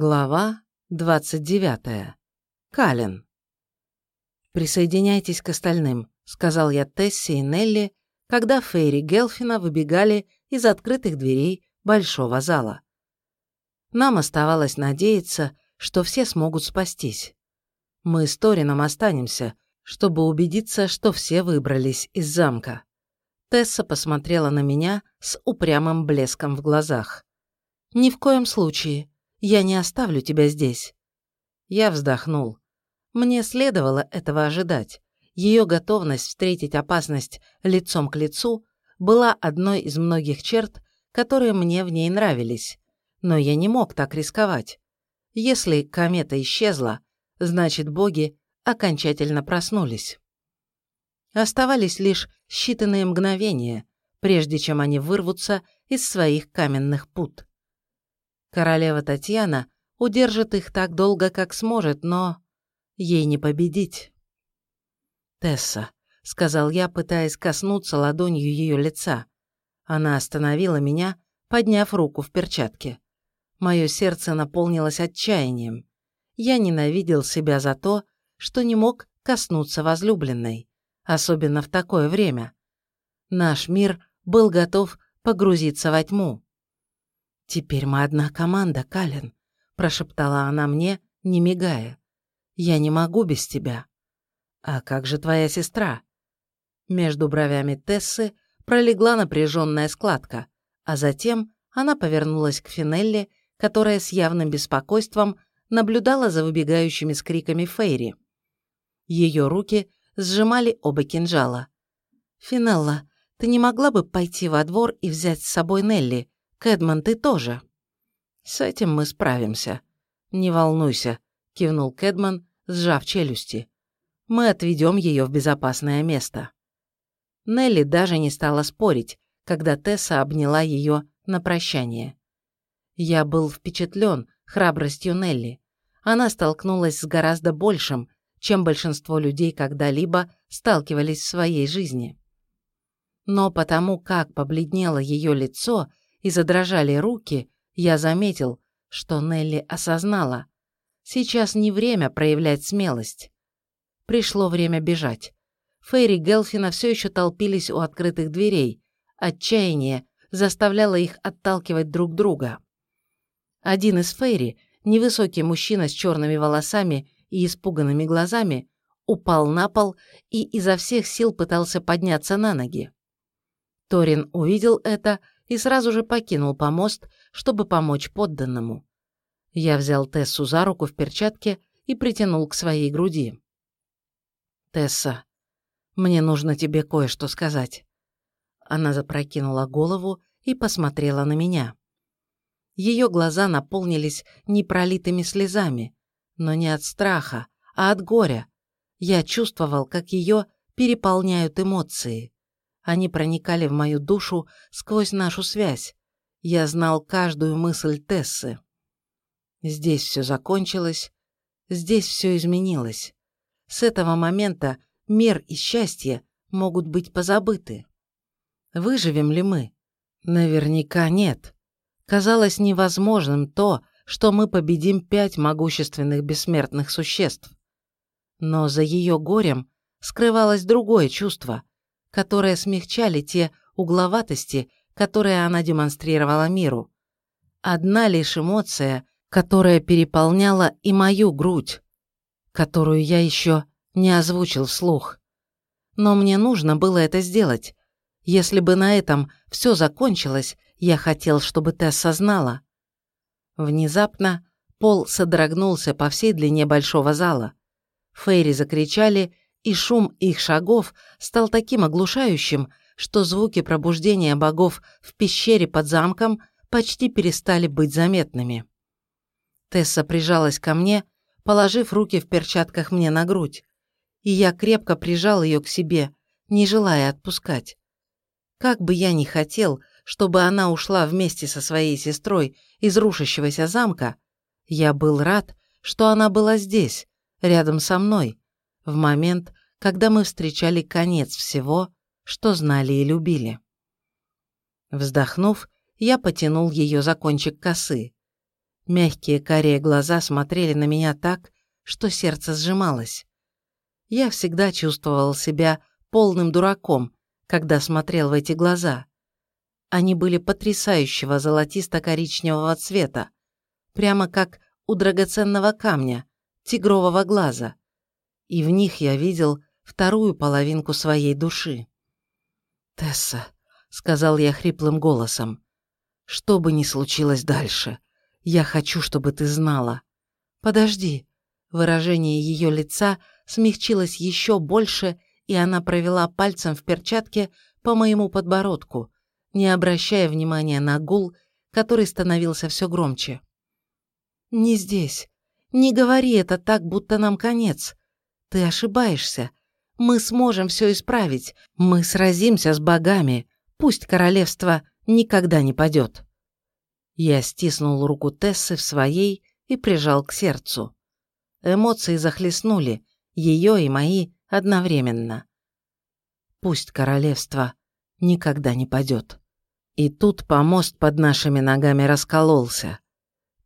Глава 29. Кален. «Присоединяйтесь к остальным», — сказал я Тесси и Нелли, когда Фейри Гелфина выбегали из открытых дверей большого зала. Нам оставалось надеяться, что все смогут спастись. Мы с Торином останемся, чтобы убедиться, что все выбрались из замка. Тесса посмотрела на меня с упрямым блеском в глазах. «Ни в коем случае», я не оставлю тебя здесь». Я вздохнул. Мне следовало этого ожидать. Ее готовность встретить опасность лицом к лицу была одной из многих черт, которые мне в ней нравились. Но я не мог так рисковать. Если комета исчезла, значит боги окончательно проснулись. Оставались лишь считанные мгновения, прежде чем они вырвутся из своих каменных пут. Королева Татьяна удержит их так долго, как сможет, но ей не победить. «Тесса», — сказал я, пытаясь коснуться ладонью ее лица. Она остановила меня, подняв руку в перчатке. Мое сердце наполнилось отчаянием. Я ненавидел себя за то, что не мог коснуться возлюбленной, особенно в такое время. Наш мир был готов погрузиться во тьму. «Теперь мы одна команда, Кален», – прошептала она мне, не мигая. «Я не могу без тебя». «А как же твоя сестра?» Между бровями Тессы пролегла напряженная складка, а затем она повернулась к Финелли, которая с явным беспокойством наблюдала за выбегающими с криками Фейри. Ее руки сжимали оба кинжала. «Финелла, ты не могла бы пойти во двор и взять с собой Нелли?» Кэдман, ты тоже». «С этим мы справимся. Не волнуйся», — кивнул Кэдман, сжав челюсти. «Мы отведем ее в безопасное место». Нелли даже не стала спорить, когда Тесса обняла ее на прощание. Я был впечатлен храбростью Нелли. Она столкнулась с гораздо большим, чем большинство людей когда-либо сталкивались в своей жизни. Но потому как побледнело ее лицо и задрожали руки, я заметил, что Нелли осознала. Сейчас не время проявлять смелость. Пришло время бежать. Фейри Гелфина все еще толпились у открытых дверей. Отчаяние заставляло их отталкивать друг друга. Один из Фейри, невысокий мужчина с черными волосами и испуганными глазами, упал на пол и изо всех сил пытался подняться на ноги. Торин увидел это и сразу же покинул помост, чтобы помочь подданному. Я взял Тессу за руку в перчатке и притянул к своей груди. «Тесса, мне нужно тебе кое-что сказать». Она запрокинула голову и посмотрела на меня. Ее глаза наполнились непролитыми слезами, но не от страха, а от горя. Я чувствовал, как ее переполняют эмоции. Они проникали в мою душу сквозь нашу связь. Я знал каждую мысль Тессы. Здесь все закончилось, здесь все изменилось. С этого момента мир и счастье могут быть позабыты. Выживем ли мы? Наверняка нет. Казалось невозможным то, что мы победим пять могущественных бессмертных существ. Но за ее горем скрывалось другое чувство, которые смягчали те угловатости, которые она демонстрировала миру. Одна лишь эмоция, которая переполняла и мою грудь, которую я еще не озвучил вслух. Но мне нужно было это сделать. Если бы на этом все закончилось, я хотел, чтобы ты осознала. Внезапно пол содрогнулся по всей длине большого зала. Фейри закричали и шум их шагов стал таким оглушающим, что звуки пробуждения богов в пещере под замком почти перестали быть заметными. Тесса прижалась ко мне, положив руки в перчатках мне на грудь, и я крепко прижал ее к себе, не желая отпускать. Как бы я ни хотел, чтобы она ушла вместе со своей сестрой из рушащегося замка, я был рад, что она была здесь, рядом со мной, в момент, когда мы встречали конец всего, что знали и любили. Вздохнув, я потянул ее за кончик косы. Мягкие карие глаза смотрели на меня так, что сердце сжималось. Я всегда чувствовал себя полным дураком, когда смотрел в эти глаза. Они были потрясающего золотисто-коричневого цвета, прямо как у драгоценного камня, тигрового глаза. И в них я видел вторую половинку своей души. «Тесса», — сказал я хриплым голосом, — «что бы ни случилось дальше, я хочу, чтобы ты знала». «Подожди». Выражение ее лица смягчилось еще больше, и она провела пальцем в перчатке по моему подбородку, не обращая внимания на гул, который становился все громче. «Не здесь. Не говори это так, будто нам конец. Ты ошибаешься. Мы сможем все исправить. Мы сразимся с богами. Пусть королевство никогда не падет». Я стиснул руку Тессы в своей и прижал к сердцу. Эмоции захлестнули, ее и мои одновременно. Пусть королевство никогда не падет. И тут помост под нашими ногами раскололся.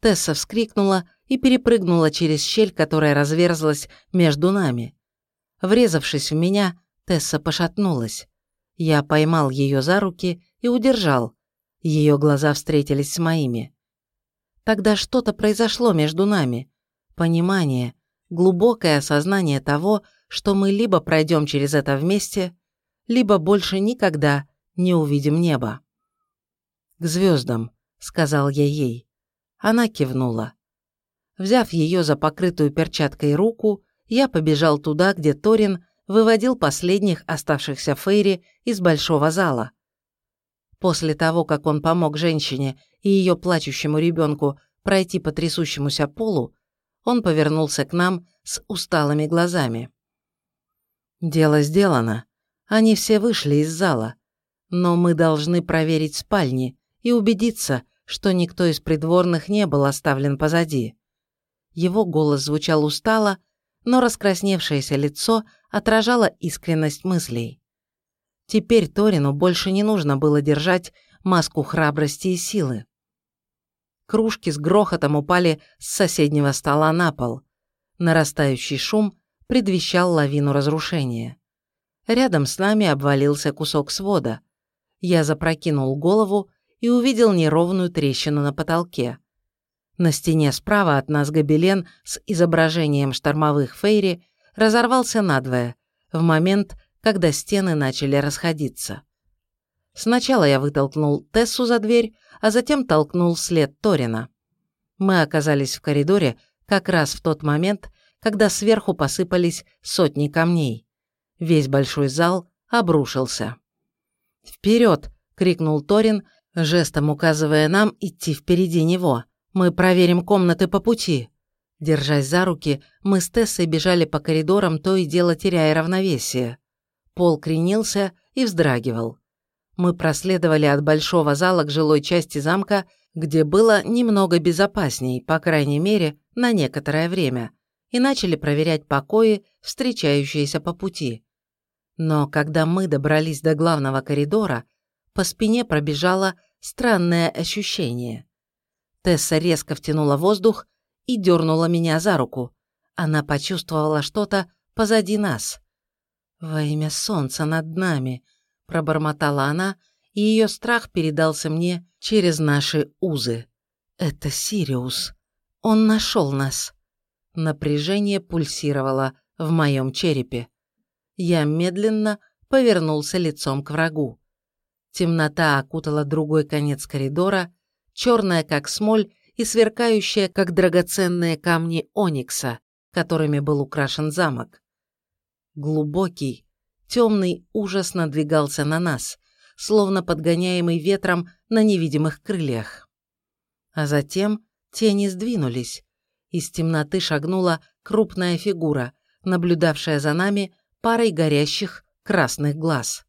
Тесса вскрикнула и перепрыгнула через щель, которая разверзлась между нами. Врезавшись в меня, Тесса пошатнулась. Я поймал ее за руки и удержал. Ее глаза встретились с моими. Тогда что-то произошло между нами. Понимание, глубокое осознание того, что мы либо пройдем через это вместе, либо больше никогда не увидим небо. «К звездам», — сказал я ей. Она кивнула. Взяв ее за покрытую перчаткой руку, я побежал туда, где Торин выводил последних оставшихся Фейри из большого зала. После того, как он помог женщине и ее плачущему ребенку пройти по трясущемуся полу, он повернулся к нам с усталыми глазами. «Дело сделано. Они все вышли из зала. Но мы должны проверить спальни и убедиться, что никто из придворных не был оставлен позади». Его голос звучал устало, но раскрасневшееся лицо отражало искренность мыслей. Теперь Торину больше не нужно было держать маску храбрости и силы. Кружки с грохотом упали с соседнего стола на пол. Нарастающий шум предвещал лавину разрушения. Рядом с нами обвалился кусок свода. Я запрокинул голову и увидел неровную трещину на потолке. На стене справа от нас гобелен с изображением штормовых фейри разорвался надвое, в момент, когда стены начали расходиться. Сначала я вытолкнул Тессу за дверь, а затем толкнул след Торина. Мы оказались в коридоре как раз в тот момент, когда сверху посыпались сотни камней. Весь большой зал обрушился. «Вперед!» — крикнул Торин, жестом указывая нам идти впереди него. «Мы проверим комнаты по пути». Держась за руки, мы с Тессой бежали по коридорам, то и дело теряя равновесие. Пол кренился и вздрагивал мы проследовали от большого зала к жилой части замка, где было немного безопасней, по крайней мере, на некоторое время, и начали проверять покои, встречающиеся по пути. Но когда мы добрались до главного коридора, по спине пробежало странное ощущение. Тесса резко втянула воздух и дернула меня за руку. Она почувствовала что-то позади нас. «Во имя солнца над нами», пробормотала она, и ее страх передался мне через наши узы. «Это Сириус. Он нашел нас». Напряжение пульсировало в моем черепе. Я медленно повернулся лицом к врагу. Темнота окутала другой конец коридора, черная как смоль и сверкающая как драгоценные камни оникса, которыми был украшен замок. Глубокий, Темный ужас надвигался на нас, словно подгоняемый ветром на невидимых крыльях. А затем тени сдвинулись. Из темноты шагнула крупная фигура, наблюдавшая за нами парой горящих красных глаз.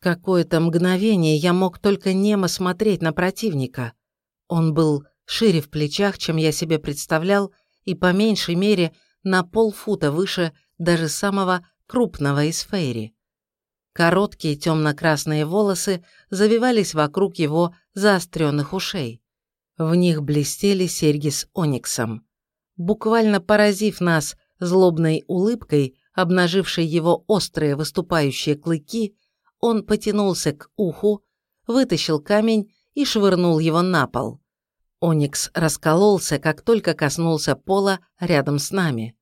Какое-то мгновение я мог только немо смотреть на противника. Он был шире в плечах, чем я себе представлял, и по меньшей мере на полфута выше даже самого крупного из фейри. Короткие темно-красные волосы завивались вокруг его заостренных ушей. В них блестели серьги с ониксом. Буквально поразив нас злобной улыбкой, обнажившей его острые выступающие клыки, он потянулся к уху, вытащил камень и швырнул его на пол. Оникс раскололся, как только коснулся пола рядом с нами.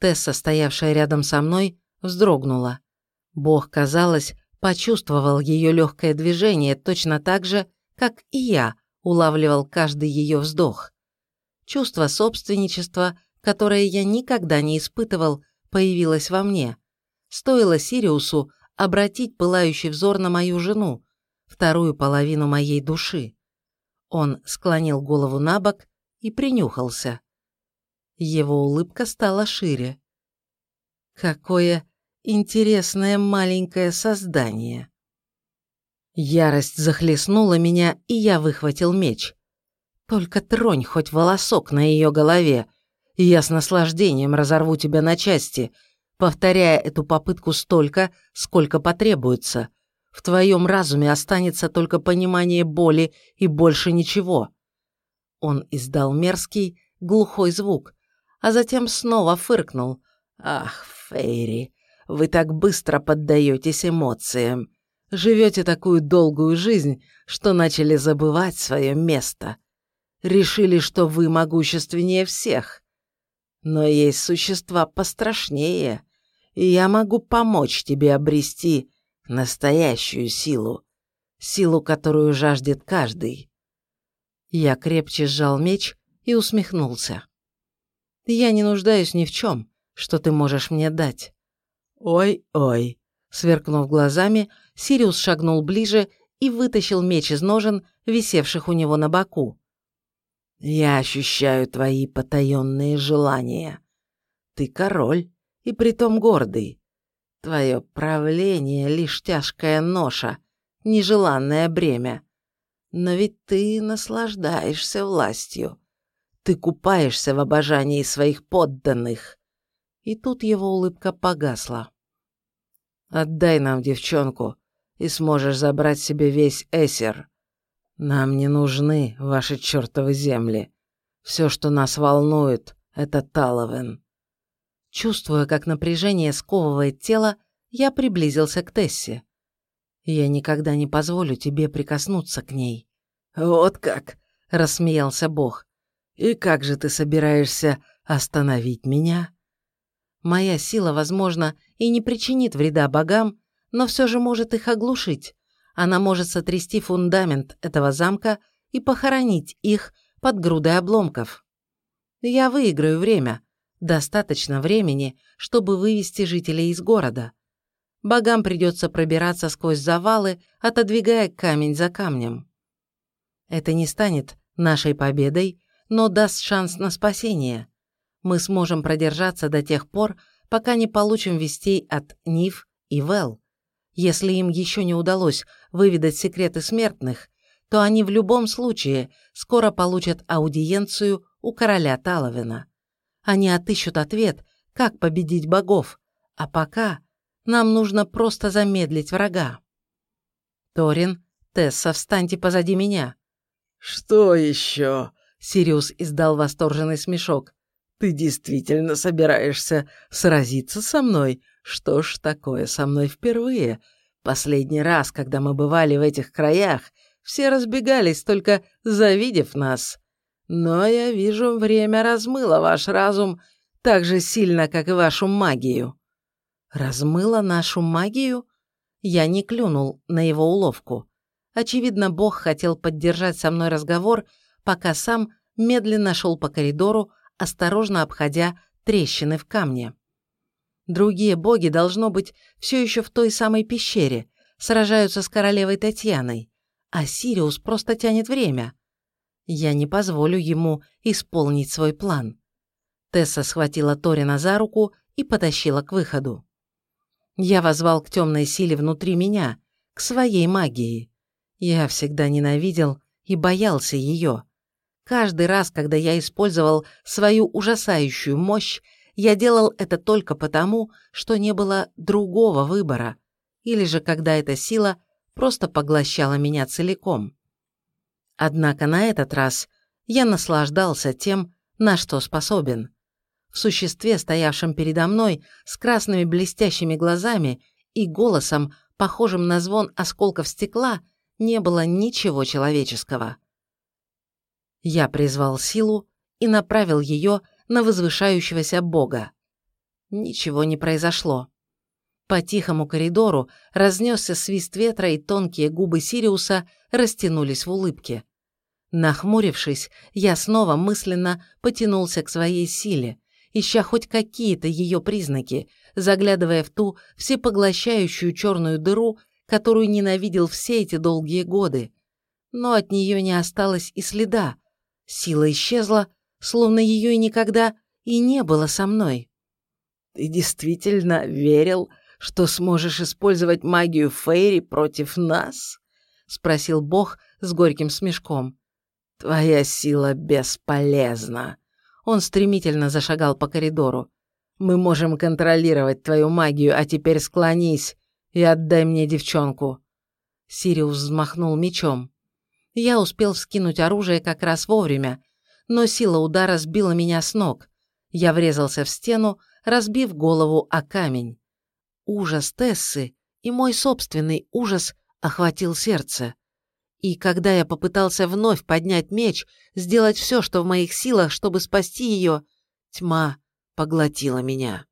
Тесса, стоявшая рядом со мной, вздрогнула. Бог, казалось, почувствовал ее легкое движение точно так же, как и я улавливал каждый ее вздох. Чувство собственничества, которое я никогда не испытывал, появилось во мне. Стоило Сириусу обратить пылающий взор на мою жену, вторую половину моей души. Он склонил голову на бок и принюхался. Его улыбка стала шире. Какое интересное маленькое создание. Ярость захлестнула меня, и я выхватил меч. Только тронь хоть волосок на ее голове, и я с наслаждением разорву тебя на части, повторяя эту попытку столько, сколько потребуется. В твоем разуме останется только понимание боли и больше ничего. Он издал мерзкий, глухой звук, а затем снова фыркнул. Ах, Фейри, вы так быстро поддаетесь эмоциям. Живете такую долгую жизнь, что начали забывать свое место. Решили, что вы могущественнее всех. Но есть существа пострашнее, и я могу помочь тебе обрести настоящую силу, силу, которую жаждет каждый. Я крепче сжал меч и усмехнулся. Я не нуждаюсь ни в чем, что ты можешь мне дать. Ой-ой, сверкнув глазами, Сириус шагнул ближе и вытащил меч из ножен, висевших у него на боку. «Я ощущаю твои потаенные желания. Ты король, и притом гордый. Твое правление — лишь тяжкая ноша, нежеланное бремя. Но ведь ты наслаждаешься властью. Ты купаешься в обожании своих подданных. И тут его улыбка погасла. Отдай нам девчонку, и сможешь забрать себе весь Эсер. Нам не нужны ваши чертовы земли. Все, что нас волнует, это Таловен. Чувствуя, как напряжение сковывает тело, я приблизился к Тессе. «Я никогда не позволю тебе прикоснуться к ней». «Вот как!» – рассмеялся Бог. «И как же ты собираешься остановить меня?» «Моя сила, возможно, и не причинит вреда богам, но все же может их оглушить. Она может сотрясти фундамент этого замка и похоронить их под грудой обломков. Я выиграю время, Достаточно времени, чтобы вывести жителей из города. Богам придется пробираться сквозь завалы, отодвигая камень за камнем. Это не станет нашей победой, но даст шанс на спасение. Мы сможем продержаться до тех пор, пока не получим вестей от Нив и Вэл. Если им еще не удалось выведать секреты смертных, то они в любом случае скоро получат аудиенцию у короля Таловина. Они отыщут ответ, как победить богов. А пока нам нужно просто замедлить врага. Торин, Тесса, встаньте позади меня. Что еще? Сириус издал восторженный смешок. Ты действительно собираешься сразиться со мной? Что ж такое со мной впервые? Последний раз, когда мы бывали в этих краях, все разбегались, только завидев нас. Но я вижу, время размыло ваш разум так же сильно, как и вашу магию». «Размыло нашу магию?» Я не клюнул на его уловку. Очевидно, Бог хотел поддержать со мной разговор, пока сам медленно шел по коридору, осторожно обходя трещины в камне. Другие боги, должно быть, все еще в той самой пещере, сражаются с королевой Татьяной, а Сириус просто тянет время. Я не позволю ему исполнить свой план. Тесса схватила Торина за руку и потащила к выходу. Я возвал к темной силе внутри меня, к своей магии. Я всегда ненавидел и боялся ее. Каждый раз, когда я использовал свою ужасающую мощь, я делал это только потому, что не было другого выбора, или же когда эта сила просто поглощала меня целиком. Однако на этот раз я наслаждался тем, на что способен. В существе, стоявшем передо мной, с красными блестящими глазами и голосом, похожим на звон осколков стекла, не было ничего человеческого. Я призвал силу и направил ее на возвышающегося бога. Ничего не произошло. По тихому коридору разнесся свист ветра, и тонкие губы Сириуса растянулись в улыбке. Нахмурившись, я снова мысленно потянулся к своей силе, ища хоть какие-то ее признаки, заглядывая в ту всепоглощающую черную дыру, которую ненавидел все эти долгие годы. Но от нее не осталось и следа. Сила исчезла, словно ее и никогда и не было со мной. «Ты действительно верил, что сможешь использовать магию Фейри против нас?» — спросил Бог с горьким смешком. «Твоя сила бесполезна». Он стремительно зашагал по коридору. «Мы можем контролировать твою магию, а теперь склонись и отдай мне девчонку». Сириус взмахнул мечом. Я успел вскинуть оружие как раз вовремя, но сила удара сбила меня с ног. Я врезался в стену, разбив голову о камень. Ужас Тессы и мой собственный ужас охватил сердце. И когда я попытался вновь поднять меч, сделать все, что в моих силах, чтобы спасти ее, тьма поглотила меня.